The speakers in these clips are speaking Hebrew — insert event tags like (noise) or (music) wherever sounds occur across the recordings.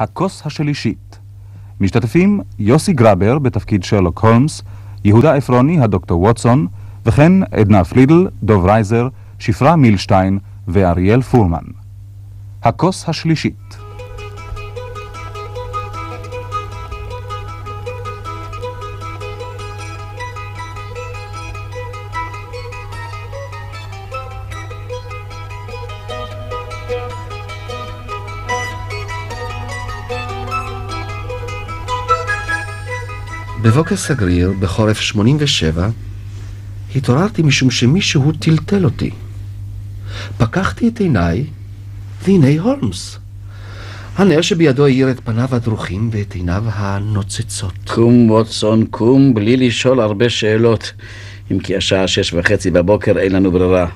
הכוס השלישית. משתתפים יוסי גרבר בתפקיד שרלוק הולמס, יהודה עפרוני הדוקטור ווטסון, וכן עדנה פלידל, דוב רייזר, שפרה מילשטיין ואריאל פורמן. הכוס השלישית בבוקר סגריר, בחורף 87, התעוררתי משום שמישהו טלטל אותי. פקחתי את עיניי, והנה הולמס. הנר שבידו האיר את פניו הדרוכים ואת עיניו הנוצצות. קום, ווטסון, קום, בלי לשאול הרבה שאלות. אם כי השעה שש וחצי בבוקר אין לנו ברירה.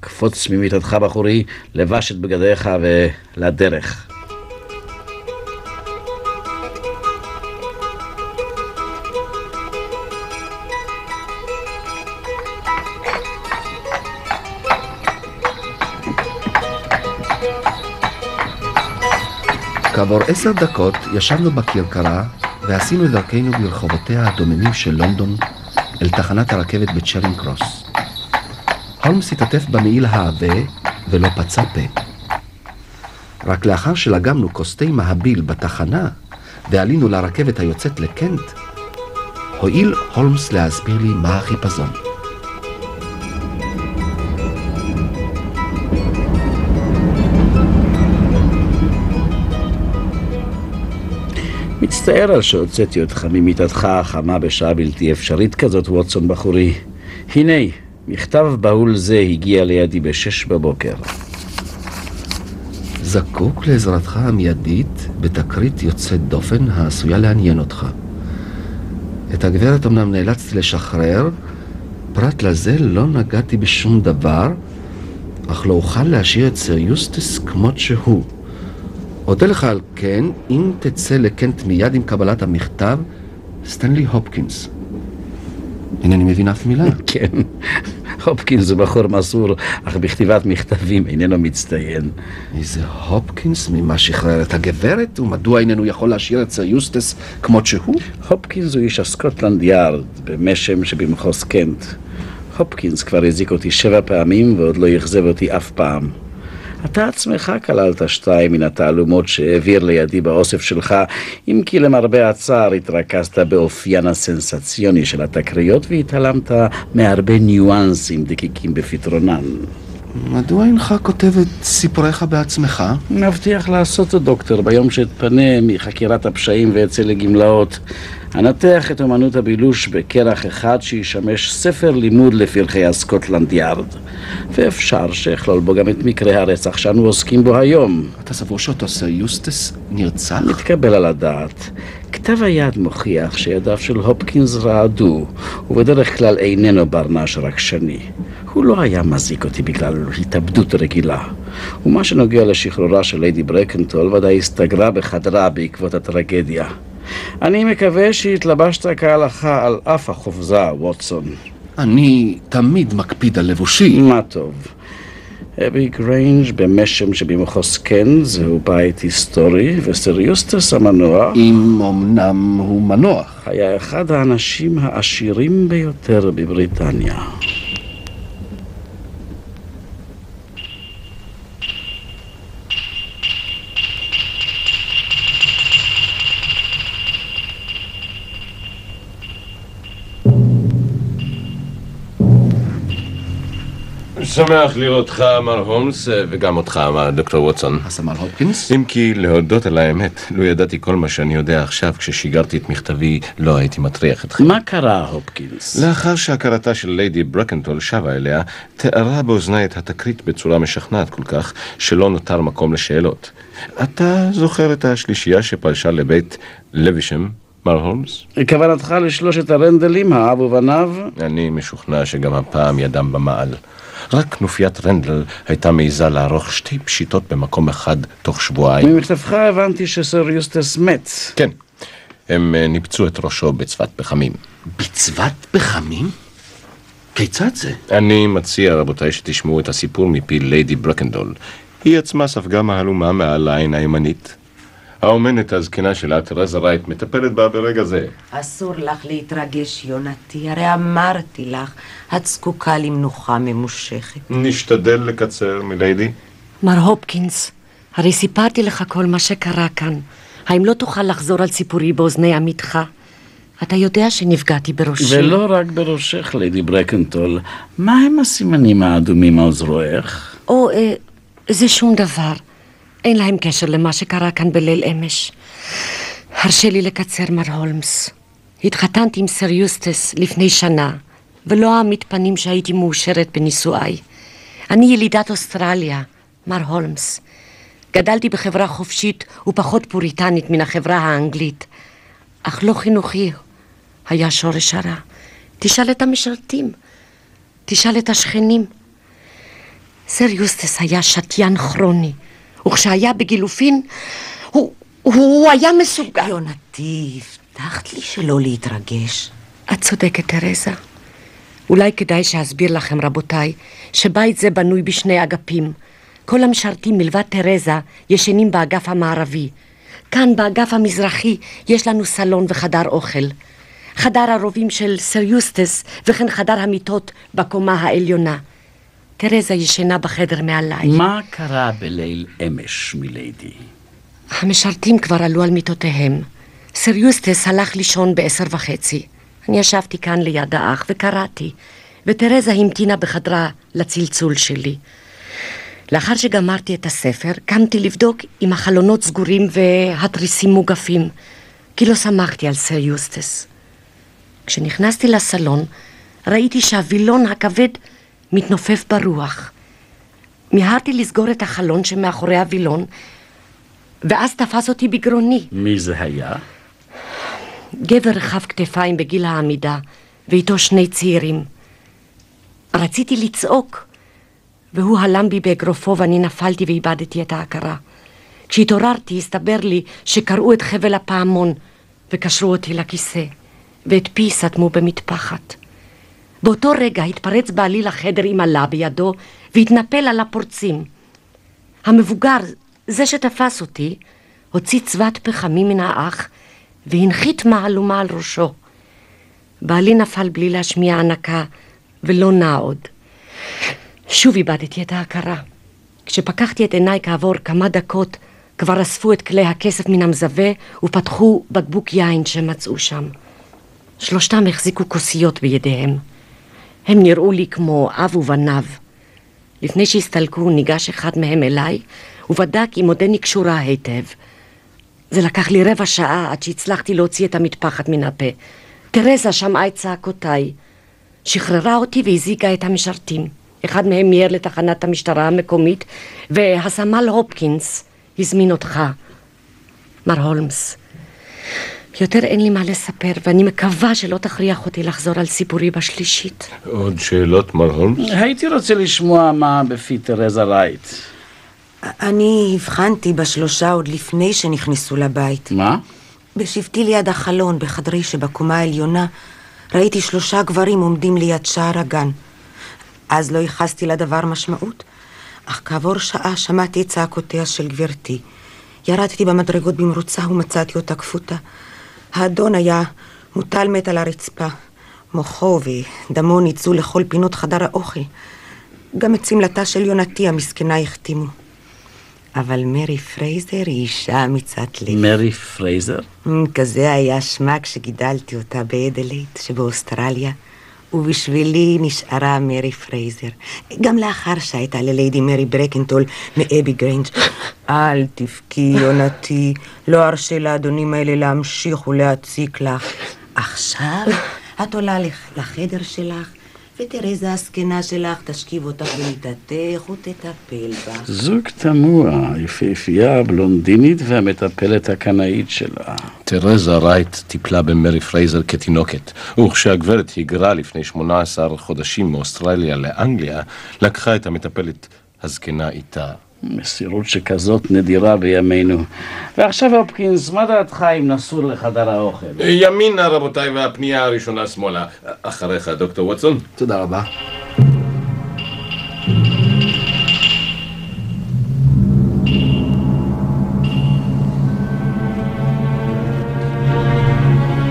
קפוץ ממיטתך בחורי, לבש את בגדיך ולדרך. כעבור עשר דקות ישבנו בכרכרה ועשינו את דרכנו ברחובותיה הדוממים של לונדון אל תחנת הרכבת בצ'רינג קרוס. הולמס התעטף במעיל העבה ולא פצה פה. רק לאחר שלגמנו כוסתי מהביל בתחנה ועלינו לרכבת היוצאת לקנט, הואיל הולמס להסביר לי מה החיפזון. מצטער על שהוצאתי אותך ממיטתך החמה בשעה בלתי אפשרית כזאת, ווטסון בחורי. הנה, מכתב בהול זה הגיע לידי בשש בבוקר. זקוק לעזרתך המיידית בתקרית יוצאת דופן העשויה לעניין אותך. את הגברת אמנם נאלצתי לשחרר, פרט לזה לא נגעתי בשום דבר, אך לא אוכל להשאיר את סר יוסטס כמות שהוא. אודה לך על כן, אם תצא לקנט מיד עם קבלת המכתב, סטנלי הופקינס. אינני מבין אף מילה. (laughs) כן, הופקינס הוא בחור מסור, אך בכתיבת מכתבים איננו מצטיין. איזה הופקינס ממה שחרר את הגברת, ומדוע איננו יכול להשאיר את סר יוסטס כמות שהוא? הופקינס הוא איש הסקוטלנד יארד, במשם שבמחוז קנט. הופקינס כבר הזיק אותי שבע פעמים ועוד לא אכזב אותי אף פעם. אתה עצמך כללת שתיים מן התעלומות שהעביר לידי באוסף שלך, אם כי למרבה הצער התרכזת באופיין הסנסציוני של התקריות והתעלמת מהרבה ניואנסים דקיקים בפתרונן. מדוע אינך כותב את סיפוריך בעצמך? מבטיח לעשות דוקטור, ביום שאתפנה מחקירת הפשעים ואצא לגמלאות. אנתח את אמנות הבילוש בכרך אחד שישמש ספר לימוד לפרחי הסקוטלנד יארד. ואפשר שאכלול בו גם את מקרה הרצח שאנו עוסקים בו היום. אתה סבור שאותו סר יוסטס נרצח? מתקבל על הדעת. כתב היד מוכיח שידיו של הופקינס רעדו, ובדרך כלל איננו ברנש רגשני. הוא לא היה מזיק אותי בגלל התאבדות רגילה. ומה שנוגע לשחרורה של ליידי ברקנטול, ודאי הסתגרה בחדרה בעקבות הטרגדיה. אני מקווה שהתלבשת כהלכה על אף החופזה, ווטסון. אני תמיד מקפיד על לבושי. מה טוב. אבי גריינג' במרשם שבמחוז קנט זהו בית היסטורי, וסר יוסטס המנוח, אם אמנם הוא מנוח. היה אחד האנשים העשירים ביותר בבריטניה. שמח לראותך, מר הולמס, וגם אותך, מר דוקטור ווטסון. הסמל הופקינס? אם כי להודות על האמת, לו ידעתי כל מה שאני יודע עכשיו, כששיגרתי את מכתבי, לא הייתי מטריח אתכם. מה קרה, הופקינס? לאחר שהכרתה של ליידי ברקנטול שבה אליה, תיארה באוזני את התקרית בצורה משכנעת כל כך, שלא נותר מקום לשאלות. אתה זוכר את השלישייה שפלשה לבית לוישם, מר הולמס? כוונתך לשלושת הרנדלים, האב ובניו? אני משוכנע שגם הפעם ידם במעל. רק כנופיית רנדל הייתה מעיזה לערוך שתי פשיטות במקום אחד תוך שבועיים. ממכתבך הבנתי שסר יוסטס מת. כן, הם אה, ניפצו את ראשו בצבת פחמים. בצבת פחמים? כיצד זה? אני מציע, רבותיי, שתשמעו את הסיפור מפי ליידי ברקנדול. היא עצמה ספגה מהלומה מעל העין הימנית. האומנת הזקנה שלה, תרזה רייט, מטפלת בה ברגע זה. אסור לך להתרגש, יונתי, הרי אמרתי לך, את זקוקה למנוחה ממושכת. נשתדל לקצר, מליידי. מר הופקינס, הרי סיפרתי לך כל מה שקרה כאן. האם לא תוכל לחזור על סיפורי באוזני עמיתך? אתה יודע שנפגעתי בראשי. ולא רק בראשך, לידי ברקנטול. מה הם הסימנים האדומים על זרועך? או, אה, זה שום דבר. אין להם קשר למה שקרה כאן בליל אמש. הרשה לי לקצר, מר הולמס. התחתנתי עם סר יוסטס לפני שנה, ולא העמיד פנים שהייתי מאושרת בנישואיי. אני ילידת אוסטרליה, מר הולמס. גדלתי בחברה חופשית ופחות פוריטנית מן החברה האנגלית, אך לא חינוכי היה שורש הרע. תשאל את המשרתים, תשאל את השכנים. סר יוסטס היה שתיין כרוני, וכשהיה בגילופין, הוא, הוא היה מסוגל. יונתי, הבטחת לי שלא להתרגש. את צודקת, תרזה. אולי כדאי שאסביר לכם, רבותיי, שבית זה בנוי בשני אגפים. כל המשרתים מלבד תרזה ישנים באגף המערבי. כאן באגף המזרחי יש לנו סלון וחדר אוכל. חדר הרובים של סר יוסטס וכן חדר המיטות בקומה העליונה. תרזה ישנה בחדר מעליי. מה קרה בליל אמש, מליידי? המשרתים כבר עלו על מיטותיהם. סר יוסטס הלך לישון בעשר וחצי. אני ישבתי כאן ליד האח וקראתי, ותרזה המתינה בחדרה לצלצול שלי. לאחר שגמרתי את הספר, קמתי לבדוק אם החלונות סגורים והתריסים מוגפים, כי לא שמחתי על סר יוסטס. כשנכנסתי לסלון, ראיתי שהווילון הכבד מתנופף ברוח. מיהרתי לסגור את החלון שמאחורי הווילון, ואז תפס אותי בגרוני. מי זה היה? גבר רחב כתפיים בגיל העמידה, ואיתו שני צעירים. רציתי לצעוק, והוא הלם בי באגרופו ואני נפלתי ואיבדתי את ההכרה. כשהתעוררתי הסתבר לי שקרעו את חבל הפעמון וקשרו אותי לכיסא, ואת פי סתמו במטפחת. באותו רגע התפרץ בעלי לחדר עם עלה בידו והתנפל על הפורצים. המבוגר, זה שתפס אותי, הוציא צבת פחמים מן האח והנחית מהלומה על ראשו. בעלי נפל בלי להשמיע הנקה ולא נע עוד. שוב איבדתי את ההכרה. כשפקחתי את עיניי כעבור כמה דקות, כבר אספו את כלי הכסף מן המזווה ופתחו בקבוק יין שמצאו שם. שלושתם החזיקו כוסיות בידיהם. הם נראו לי כמו אב ובניו. לפני שהסתלקו ניגש אחד מהם אליי ובדק אם עודני קשורה היטב. זה לקח לי רבע שעה עד שהצלחתי להוציא את המטפחת מן הפה. תרזה שמעה את צעקותיי. שחררה אותי והזיקה את המשרתים. אחד מהם מיהר לתחנת המשטרה המקומית, והסמל הופקינס הזמין אותך, מר הולמס. יותר אין לי מה לספר, ואני מקווה שלא תכריח אותי לחזור על סיפורי בשלישית. עוד שאלות, מר הולמס? הייתי רוצה לשמוע מה בפי תרזה רייט. אני הבחנתי בשלושה עוד לפני שנכנסו לבית. מה? בשבתי ליד החלון, בחדרי שבקומה העליונה, ראיתי שלושה גברים עומדים ליד שער הגן. אז לא ייחסתי לדבר משמעות, אך כעבור שעה שמעתי את צעקותיה של גברתי. ירדתי במדרגות במרוצה ומצאתי אותה כפותה. האדון היה מוטל מת על הרצפה. מוחו ודמו ניצו לכל פינות חדר האוכל. גם את שמלתה של יונתי המסכנה החתימו. אבל מרי פרייזר היא אישה מצעת לב. מרי פרייזר? כזה היה שמה כשגידלתי אותה באדלייד שבאוסטרליה. ובשבילי נשארה מרי פרייזר. גם לאחר שהייתה לליידי מרי ברקנטול מאבי גריינג'. אל תבכי, יונתי, לא ארשה לאדונים האלה להמשיך ולהציק לך. עכשיו את עולה לחדר שלך, ותרזה הזקנה שלך תשכיב אותך במיטתך ותטפל בך. זוג תמוה, יפהפייה, בלונדינית והמטפלת הקנאית שלה. תרזה רייט טיפלה במרי פרייזר כתינוקת, וכשהגברת היגרה לפני 18 חודשים מאוסטרליה לאנגליה, לקחה את המטפלת הזקנה איתה. מסירות שכזאת נדירה בימינו. ועכשיו, הופקינס, מה דעתך אם נסור לחדר האוכל? ימינה, רבותיי, והפנייה הראשונה שמאלה. אחריך, דוקטור ווטסון. תודה רבה.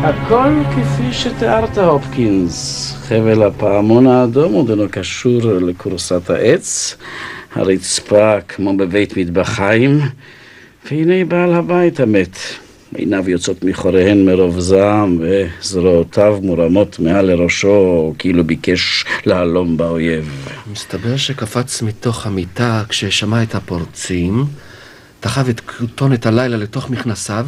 הכל כפי שתיארת, הופקינס. חבל הפעמון האדום עודנו קשור לכורסת העץ, הרצפה כמו בבית מטבחיים, והנה בעל הבית המת. עיניו יוצאות מחוריהן מרוב זעם, וזרועותיו מורמות מעל לראשו, כאילו ביקש להלום באויב. מסתבר שקפץ מתוך המיטה כששמע את הפורצים, דחב את כותונת הלילה לתוך מכנסיו,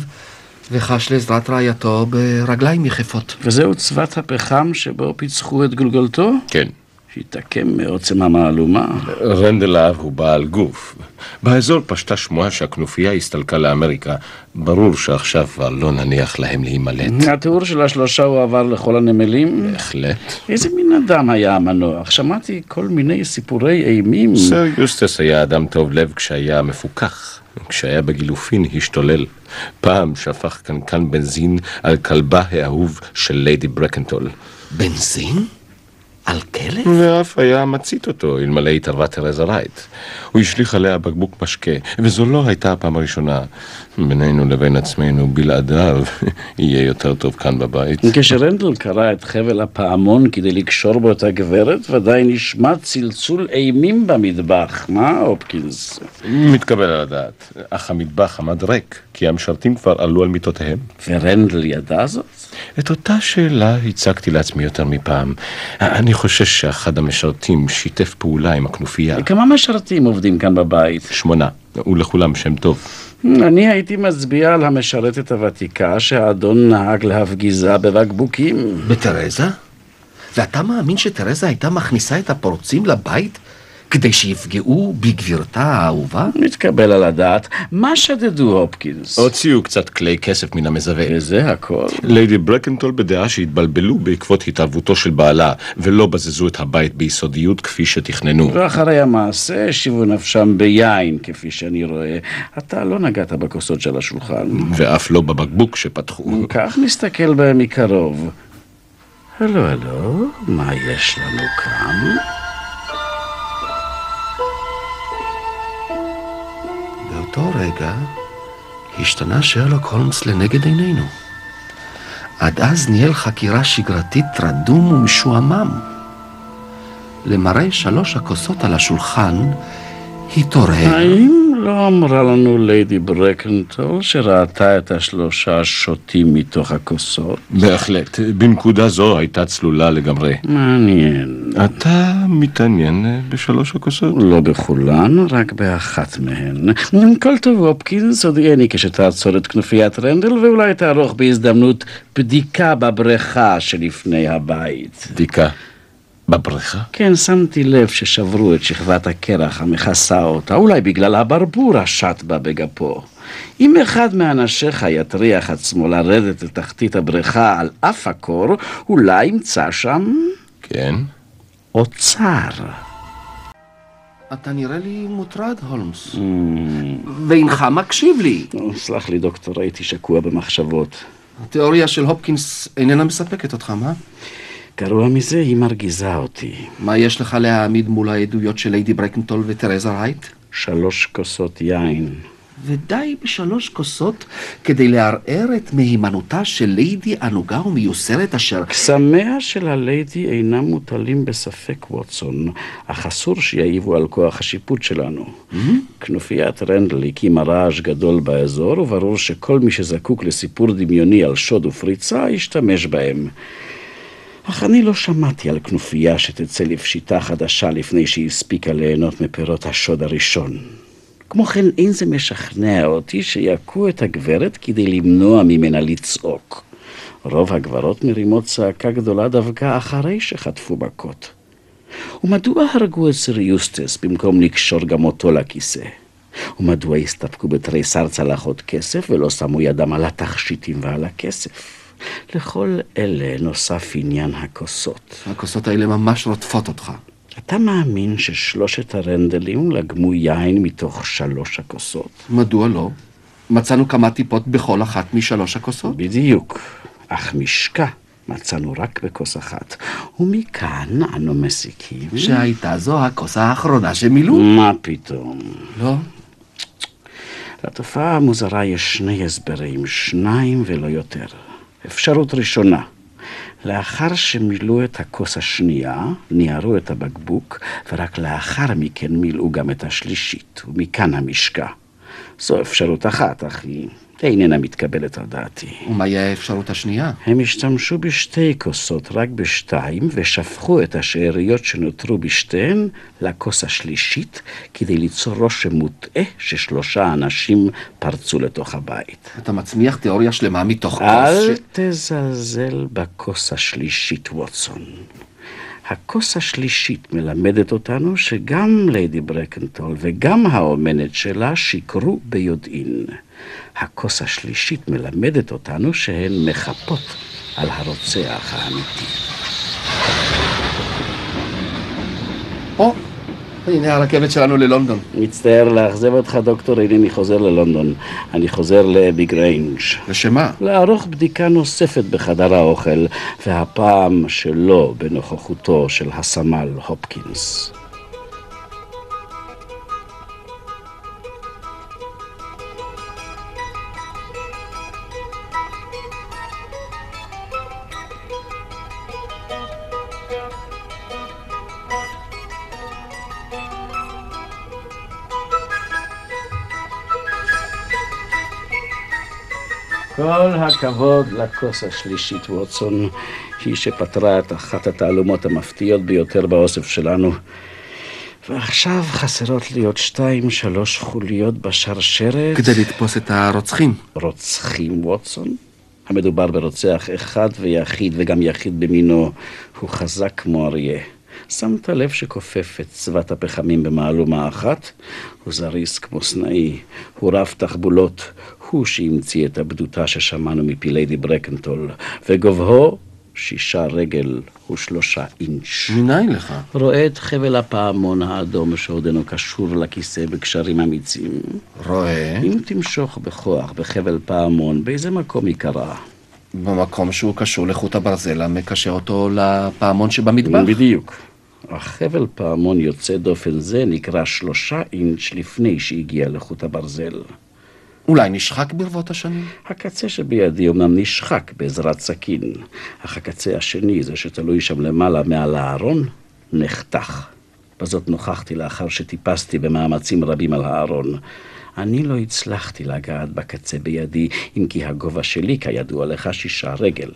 וחש לעזרת רעייתו ברגליים יחפות. וזהו צבת הפחם שבו פיצחו את גולגולתו? כן. שהתעקם מעוצם המהלומה. רנדל האב הוא בעל גוף. באזור פשטה שמועה שהכנופיה הסתלקה לאמריקה. ברור שעכשיו כבר לא נניח להם להימלט. התיאור של השלושה הועבר לכל הנמלים? בהחלט. איזה מין אדם היה המנוח? שמעתי כל מיני סיפורי אימים. סר יוסטס היה אדם טוב לב כשהיה מפוכח. כשהיה בגילופין השתולל. פעם שפך קנקן בנזין על כלבה האהוב של ליידי ברקנטול. בנזין? על כלב? ואף היה מצית אותו, אלמלא התערבה תרזה רייט. הוא השליך עליה בקבוק משקה, וזו לא הייתה הפעם הראשונה. בינינו לבין עצמנו, בלעדיו, (laughs) יהיה יותר טוב כאן בבית. כשרנדל קרא את חבל הפעמון כדי לקשור בו את הגברת, ודאי נשמע צלצול אימים במטבח. מה, הופקינס? מתקבל על הדעת, אך המטבח עמד ריק, כי המשרתים כבר עלו על מיטותיהם. ורנדל ידע זאת? את אותה שאלה הצגתי לעצמי יותר מפעם. אני חושש שאחד המשרתים שיתף פעולה עם הכנופיה. כמה משרתים עובדים כאן בבית? שמונה, ולכולם שם טוב. אני הייתי מצביע על המשרתת הוותיקה שהאדון נהג להפגיזה בבקבוקים. בתרזה? ואתה מאמין שתרזה הייתה מכניסה את הפורצים לבית כדי שיפגעו בגבירתה האהובה? מתקבל על הדעת. מה שדדו הופקינס? הוציאו קצת כלי כסף מן המזווה. וזה הכל. ליידי ברקנטול בדעה שהתבלבלו בעקבות התערבותו של בעלה, ולא בזזו את הבית ביסודיות כפי שתכננו. ואחרי המעשה השיבו נפשם ביין, כפי שאני רואה. אתה לא נגעת בכוסות של השולחן. ואף לא בבקבוק שפתחו. כך נסתכל בהם מקרוב. הלו, הלו, מה יש לנו כאן? באותו רגע השתנה שרלוק הולמס לנגד עינינו. עד אז ניהל חקירה שגרתית רדום ומשועמם. למראה שלוש הכוסות על השולחן, התעורר. האם לא אמרה לנו ליידי ברקנטול שראתה את השלושה שוטים מתוך הכוסות? בהחלט, בנקודה זו הייתה צלולה לגמרי. מעניין. אתה מתעניין אה, בשלוש הכוסות? לא בכולן, רק באחת מהן. כל טוב, הופקינס, הודיעני כשתעצור את כנופיית רנדל, ואולי תערוך בהזדמנות בדיקה בבריכה שלפני הבית. בדיקה. בבריכה? כן, שמתי לב ששברו את שכבת הקרח המכסה אותה, אולי בגלל הברבור השט בה בגפו. אם אחד מאנשיך יטריח עצמו לרדת לתחתית הבריכה על אף הקור, אולי ימצא שם כן. אוצר. אתה נראה לי מוטרד, הולמס. ואינך מקשיב לי. סלח לי, דוקטור, הייתי שקוע במחשבות. התיאוריה של הופקינס איננה מספקת אותך, מה? גרוע מזה, היא מרגיזה אותי. מה יש לך להעמיד מול העדויות של ליידי ברקנטול ותרזה רייט? שלוש כוסות יין. ודי בשלוש כוסות כדי לערער את מהימנותה של ליידי ענוגה ומיוסרת אשר... קסמיה של הליידי אינם מוטלים בספק, ווטסון, אך אסור שיעיבו על כוח השיפוט שלנו. כנופיית רנדל הקימה רעש גדול באזור, וברור שכל מי שזקוק לסיפור דמיוני על שוד ופריצה, ישתמש בהם. אך אני לא שמעתי על כנופיה שתצא לפשיטה חדשה לפני שהיא הספיקה ליהנות מפירות השוד הראשון. כמו כן, אין זה משכנע אותי שיכו את הגברת כדי למנוע ממנה לצעוק. רוב הגברות מרימות צעקה גדולה דווקא אחרי שחטפו מכות. ומדוע הרגו את סר יוסטס במקום לקשור גם אותו לכיסא? ומדוע הסתפקו בתריסר צלחות כסף ולא שמו ידם על התכשיטים ועל הכסף? לכל אלה נוסף עניין הכוסות. הכוסות האלה ממש רודפות אותך. אתה מאמין ששלושת הרנדלים לגמו יין מתוך שלוש הכוסות? מדוע לא? מצאנו כמה טיפות בכל אחת משלוש הכוסות. בדיוק. אך משקע מצאנו רק בכוס אחת. ומכאן אנו מסיקים... שהייתה זו הכוס האחרונה שמילאו. מה פתאום? לא? לתופעה המוזרה יש שני הסברים, שניים ולא יותר. אפשרות ראשונה, לאחר שמילאו את הכוס השנייה, ניערו את הבקבוק, ורק לאחר מכן מילאו גם את השלישית, ומכאן המשקע. זו אפשרות אחת, אך היא איננה מתקבלת על דעתי. ומהי האפשרות השנייה? הם השתמשו בשתי כוסות, רק בשתיים, ושפכו את השאריות שנותרו בשתיהן לכוס השלישית, כדי ליצור רושם מוטעה ששלושה אנשים פרצו לתוך הבית. אתה מצמיח תיאוריה שלמה מתוך כוס אל ש... תזלזל בכוס השלישית, ווטסון. הכוס השלישית מלמדת אותנו שגם ליידי ברקנטול וגם האומנת שלה שיקרו ביודעין. הכוס השלישית מלמדת אותנו שהן מחפות על הרוצח האמיתי. או, הנה הרכבת שלנו ללונדון. מצטער לאכזב אותך, דוקטור, אינני חוזר ללונדון. אני חוזר לאבי גריינג'. לשם מה? לערוך בדיקה נוספת בחדר האוכל, והפעם שלא בנוכחותו של הסמל הופקינס. הכבוד לכוס השלישית, ווטסון. היא שפתרה את אחת התעלומות המפתיעות ביותר באוסף שלנו. ועכשיו חסרות לי עוד שתיים, שלוש חוליות בשרשרת. כדי לתפוס את הרוצחים. רוצחים, ווטסון? המדובר ברוצח אחד ויחיד, וגם יחיד במינו. הוא חזק כמו אריה. שמת לב שכופף את צבת הפחמים במהלומה אחת? הוא זריז כמו סנאי, הוא רב תחבולות, הוא שהמציא את הבדותה ששמענו מפי ליידי ברקנטול, וגובהו שישה רגל ושלושה אינץ'. מניין לך? רואה את חבל הפעמון האדום שעודנו קשור לכיסא בקשרים אמיצים. רואה. אם תמשוך בכוח בחבל פעמון, באיזה מקום ייקרא? במקום שהוא קשור לחוט הברזל המקשר אותו לפעמון שבמטבח. בדיוק. החבל פעמון יוצא דופן זה נקרא שלושה אינץ' לפני שהגיע לחוט הברזל. אולי נשחק ברבות השנים? הקצה שבידי אומנם נשחק בעזרת סכין, אך הקצה השני, זה שתלוי שם למעלה מעל הארון, נחתך. בזאת נוכחתי לאחר שטיפסתי במאמצים רבים על הארון. אני לא הצלחתי לגעת בקצה בידי, אם כי הגובה שלי, כידוע לך, שישה רגל.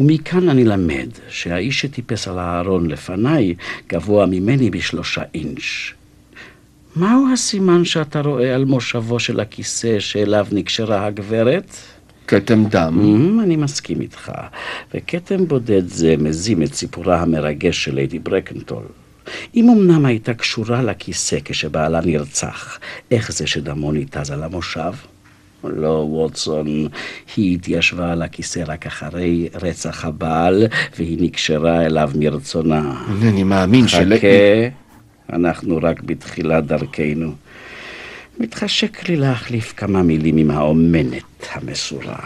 ומכאן אני למד שהאיש שטיפס על הארון לפניי גבוה ממני בשלושה אינץ'. מהו הסימן שאתה רואה על מושבו של הכיסא שאליו נקשרה הגברת? כתם דם. Mm, אני מסכים איתך, וכתם בודד זה מזים את סיפורה המרגש של ליידי ברקנטול. אם אמנם הייתה קשורה לכיסא כשבעלה נרצח, איך זה שדמו ניתז על המושב? לא, ווטסון, היא התיישבה על הכיסא רק אחרי רצח הבעל, והיא נקשרה אליו מרצונה. אינני מאמין של... חכה, אנחנו רק בתחילת דרכנו. מתחשק לי להחליף כמה מילים עם האומנת המסורה.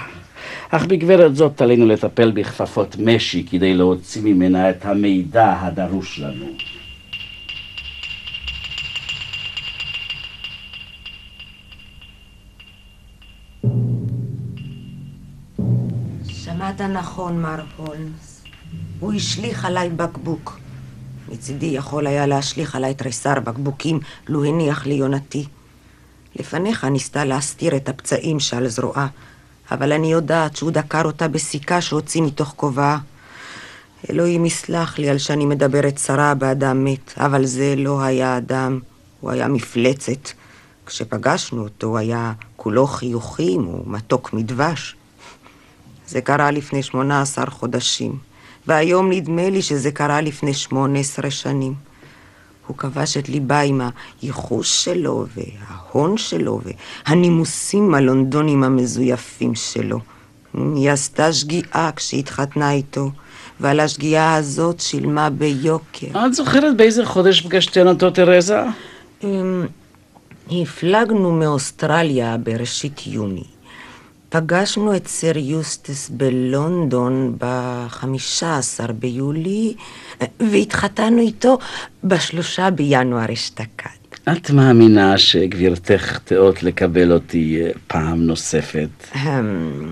אך בגברת זאת עלינו לטפל בכפפות משי כדי להוציא ממנה את המידע הדרוש לנו. שמעת נכון, מר הולמס. הוא השליך עליי בקבוק. מצידי יכול היה להשליך עליי תריסר בקבוקים, לו הניח לי יונתי. לפניך ניסתה להסתיר את הפצעים שעל זרועה, אבל אני יודעת שהוא דקר אותה בסיכה שהוציא מתוך כובעה. אלוהים יסלח לי על שאני מדברת סרה באדם מת, אבל זה לא היה אדם, הוא היה מפלצת. כשפגשנו אותו הוא היה כולו חיוכים ומתוק מדבש. זה קרה לפני שמונה עשר חודשים, והיום נדמה לי שזה קרה לפני שמונה עשרה שנים. הוא כבש את ליבה עם הייחוש שלו, וההון שלו, והנימוסים הלונדונים המזויפים שלו. היא עשתה שגיאה כשהתחתנה איתו, ועל השגיאה הזאת שילמה ביוקר. את זוכרת באיזה חודש פגשתן אותו, תרזה? אמ, הפלגנו מאוסטרליה בראשית יוני. פגשנו את סר יוסטס בלונדון בחמישה עשר ביולי, והתחתנו איתו בשלושה בינואר אשתקד. את מאמינה שגבירתך תאות לקבל אותי אה, פעם נוספת?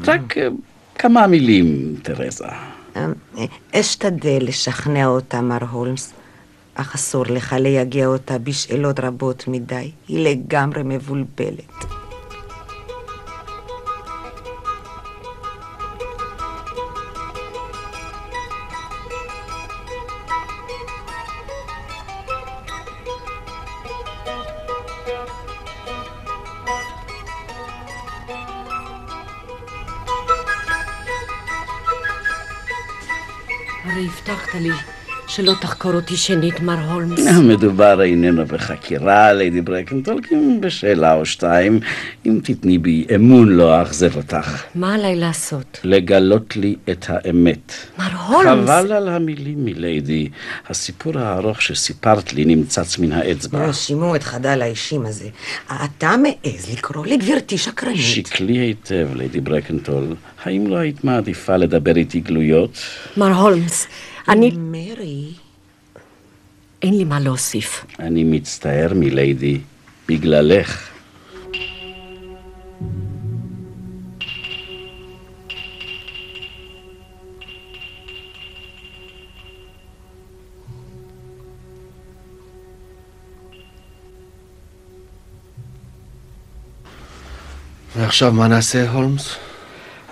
רק אה, כמה מילים, תרזה. אמ, אשתדל לשכנע אותה, מר הולמס, אך אסור לך לייגע אותה בשאלות רבות מדי. היא לגמרי מבולבלת. שלא תחקור אותי שנית, מר הולמס. מדובר איננו בחקירה, ליידי ברקנטול, כי אם בשאלה או שתיים, אם תתני בי אמון לא אאכזב אותך. מה עליי לעשות? לגלות לי את האמת. מר הולמס! חבל על המילים, מליידי. הסיפור הארוך שסיפרת לי נמצץ מן האצבע. לא, שימו את חדל האישים הזה. אתה מעז לקרוא לגברתי שקרנית. שקלי היטב, ליידי ברקנטול. האם לא היית מעדיפה לדבר איתי גלויות? מר הולמס, אני... מרי, אין לי מה להוסיף. אני מצטער, מליידי, בגללך. ועכשיו מה נעשה, הולמס?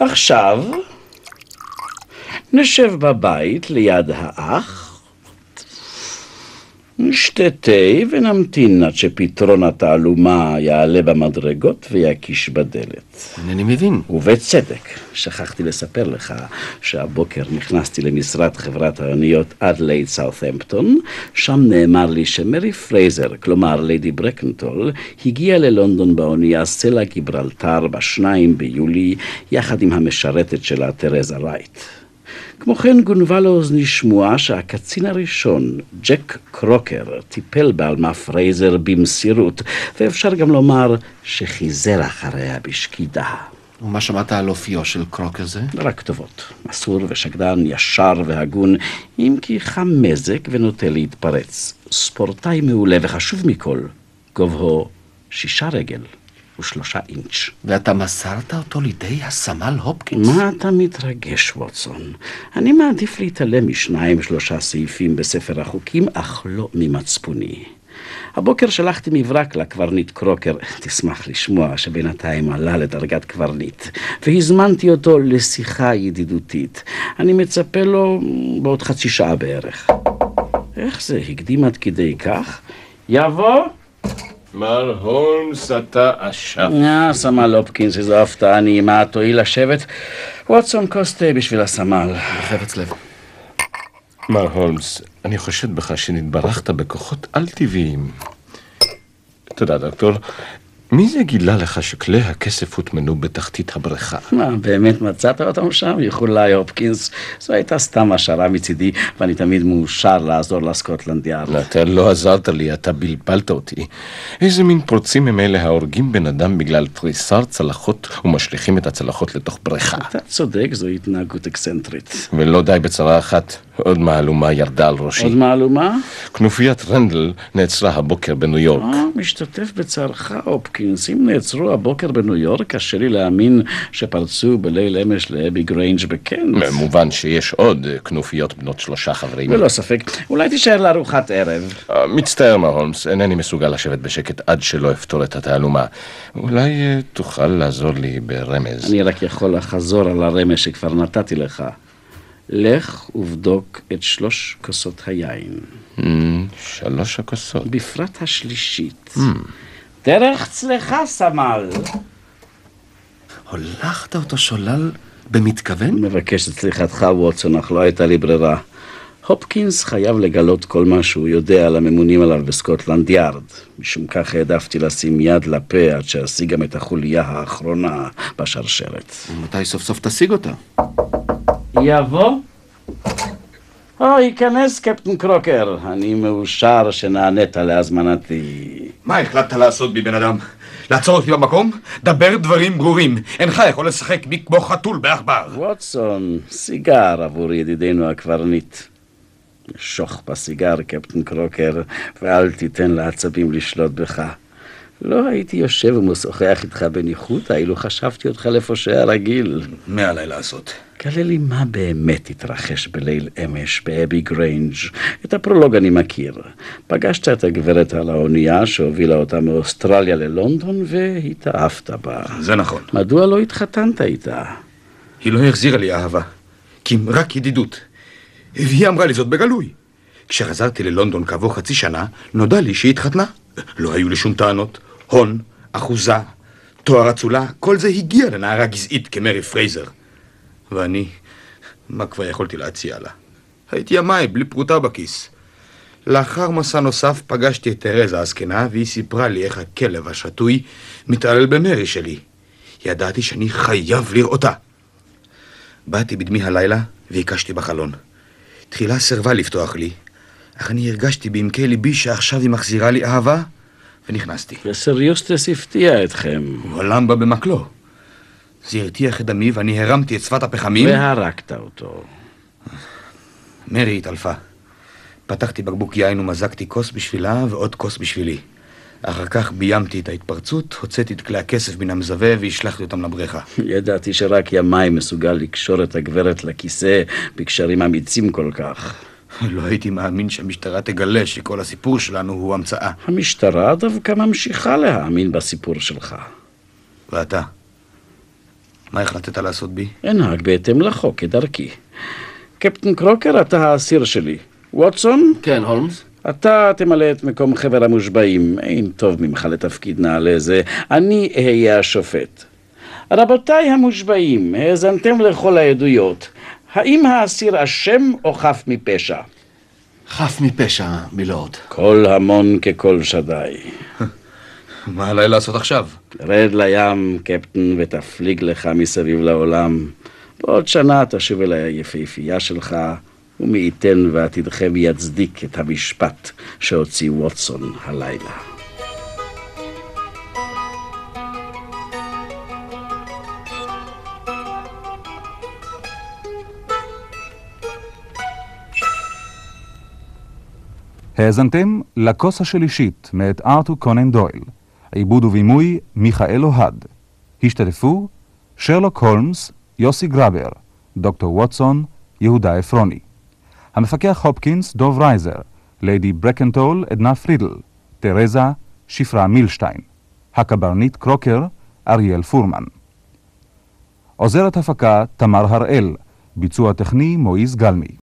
עכשיו, נשב בבית ליד האח, נשתה תה ונמתין עד שפתרון התעלומה יעלה במדרגות ויקיש בדלת. אינני מבין. ובצדק, שכחתי לספר לך שהבוקר נכנסתי למשרד חברת האוניות אדלייד סאות'המפטון, שם נאמר לי שמרי פרייזר, כלומר ליידי ברקנטול, הגיעה ללונדון באונייה סלע גיברלטר בשניים ביולי, יחד עם המשרתת שלה, תרזה רייט. כמו כן גונבה לאוזני שמועה שהקצין הראשון, ג'ק קרוקר, טיפל בעלמה פרייזר במסירות, ואפשר גם לומר שחיזר אחריה בשקידה. ומה שמעת על אופיו של קרוקר זה? רק טובות. מסור ושקדן, ישר והגון, אם כי חם מזג ונוטה להתפרץ. ספורטאי מעולה וחשוב מכל, גובהו שישה רגל ושלושה אינץ'. ואתה מסרת אותו לידי הסמל הופקינס? מה אתה מתרגש, ווטסון? אני מעדיף להתעלם משניים שלושה סעיפים בספר החוקים, אך לא ממצפוני. הבוקר שלחתי מברק לקברניט קרוקר, תשמח לשמוע שבינתיים עלה לדרגת קברניט, והזמנתי אותו לשיחה ידידותית. אני מצפה לו בעוד חצי שעה בערך. איך זה, הקדים עד כדי כך? יבוא? מר הולמס, אתה אשף. אה, סמל הופקינס, איזו הפתעה נעימה, תואיל לשבת. ווטסון כוס תה בשביל הסמל. בחפץ לב. מר הולמס, אני חושד בך שנתברכת בכוחות על-טבעיים. תודה, דוקטור. מי זה גילה לך שכלי הכסף הוטמנו בתחתית הבריכה? מה, באמת מצאת אותם שם? איחולי הופקינס. זו הייתה סתם השערה מצידי, ואני תמיד מאושר לעזור לסקוטלנד יארד. אתה לא עזרת לי, אתה בלבלת אותי. איזה מין פורצים הם אלה ההורגים בן אדם בגלל תריסר צלחות ומשליכים את הצלחות לתוך בריכה? אתה צודק, זו התנהגות אקסצנטרית. ולא די בצרה אחת, עוד מהלומה ירדה על ראשי. עוד מהלומה? כנופיית רנדל נעצרה הבוקר בניו יורק. אה, משתתף בצערך, הופקינס. אם נעצרו הבוקר בניו יורק, קשה לי להאמין שפרצו בליל אמש לאבי גריינג' בקנט. מובן שיש עוד כנופיות בנות שלושה חברים. ללא ספק. אולי תישאר לארוחת ערב. אה, מצטער, מר הולמס, אינני מסוגל לשבת בשקט עד שלא אפתור את התעלומה. אולי אה, תוכל לעזור לי ברמז. אני רק יכול לחזור על הרמז שכבר נתתי לך. לך ובדוק את שלוש כוסות היין. Mm, שלוש הכוסות. בפרט השלישית. דרך צלחה, סמל. הולכת אותו שולל במתכוון? מבקש את סליחתך, ווטסון, אך לא הייתה לי ברירה. הופקינס חייב לגלות כל מה שהוא יודע על הממונים עליו בסקוטלנד יארד. משום כך העדפתי לשים יד לפה עד שאשיג גם את החוליה האחרונה בשרשרת. מתי סוף סוף תשיג אותה? יבוא? או, ייכנס, קפטן קרוקר. אני מאושר שנענית להזמנתי. מה החלטת לעשות בי, בן אדם? לעצור אותי במקום? דבר דברים ברורים. אינך יכול לשחק בי כמו חתול בעכבר. ווטסון, סיגר עבור ידידנו הקברניט. נשוך בסיגר, קפטן קרוקר, ואל תיתן לעצבים לשלוט בך. לא הייתי יושב ומשוחח איתך בניחותא, אילו חשבתי אותך לפושע רגיל. מה עליי לעשות? גלה לי מה באמת התרחש בליל אמש באבי גריינג'. את הפרולוג אני מכיר. פגשת את הגברת על האונייה שהובילה אותה מאוסטרליה ללונדון והתאהבת בה. זה נכון. מדוע לא התחתנת איתה? היא לא החזירה לי אהבה, כי רק ידידות. והיא אמרה לי זאת בגלוי. כשחזרתי ללונדון כעבור חצי שנה, נודע לי שהיא התחתנה. לא היו לי שום טענות. הון, אחוזה, תואר אצולה, כל זה הגיע לנערה גזעית כמרי פרייזר. ואני, מה כבר יכולתי להציע לה? הייתי ימאי, בלי פרוטה בכיס. לאחר מסע נוסף פגשתי את תרזה הזקנה, והיא סיפרה לי איך הכלב השתוי מתעלל במרי שלי. ידעתי שאני חייב לראותה. באתי בדמי הלילה והקשתי בחלון. תחילה סירבה לפתוח לי, אך אני הרגשתי בעמקי ליבי שעכשיו היא מחזירה לי אהבה, ונכנסתי. וסר יוסטס הפתיע אתכם. הוא הלם בה במקלו. זה הרתיח את דמי ואני הרמתי את שפת הפחמים. והרגת אותו. מרי התעלפה. פתחתי בקבוק יין ומזגתי כוס בשבילה ועוד כוס בשבילי. אחר כך ביימתי את ההתפרצות, הוצאתי את כלי הכסף מן המזווה והשלחתי אותם לבריכה. ידעתי שרק ימאי מסוגל לקשור את הגברת לכיסא בקשרים אמיצים כל כך. לא הייתי מאמין שהמשטרה תגלה שכל הסיפור שלנו הוא המצאה. המשטרה דווקא ממשיכה להאמין בסיפור שלך. ואתה? מה החלטת לעשות בי? אנהג בהתאם לחוק, כדרכי. קפטן קרוקר, אתה האסיר שלי. ווטסון? כן, הולמס? אתה תמלא את מקום חבר המושבעים. אין טוב ממך לתפקיד נעלה זה. אני אהיה השופט. רבותיי המושבעים, האזנתם לכל העדויות. האם האסיר אשם או חף מפשע? חף מפשע, מילורד. כל המון ככל שדי. (laughs) מה עליי לעשות עכשיו? רד לים, קפטן, ותפליג לך מסביב לעולם. בעוד שנה תשוב אליי היפהפייה שלך, ומי ייתן ועתידכם יצדיק את המשפט שהוציא ווטסון הלילה. האזנתם לכוס השלישית מאת ארתור קונן דויל, עיבוד ובימוי מיכאל אוהד. השתתפו שרלוק הולמס, יוסי גרבר, דוקטור ווטסון, יהודה עפרוני. המפקח הופקינס, דוב רייזר, ליידי ברקנטול, עדנה פרידל, תרזה, שפרה מילשטיין. הקברניט קרוקר, אריאל פורמן. עוזרת הפקה, תמר הראל, ביצוע טכני, מועיז גלמי.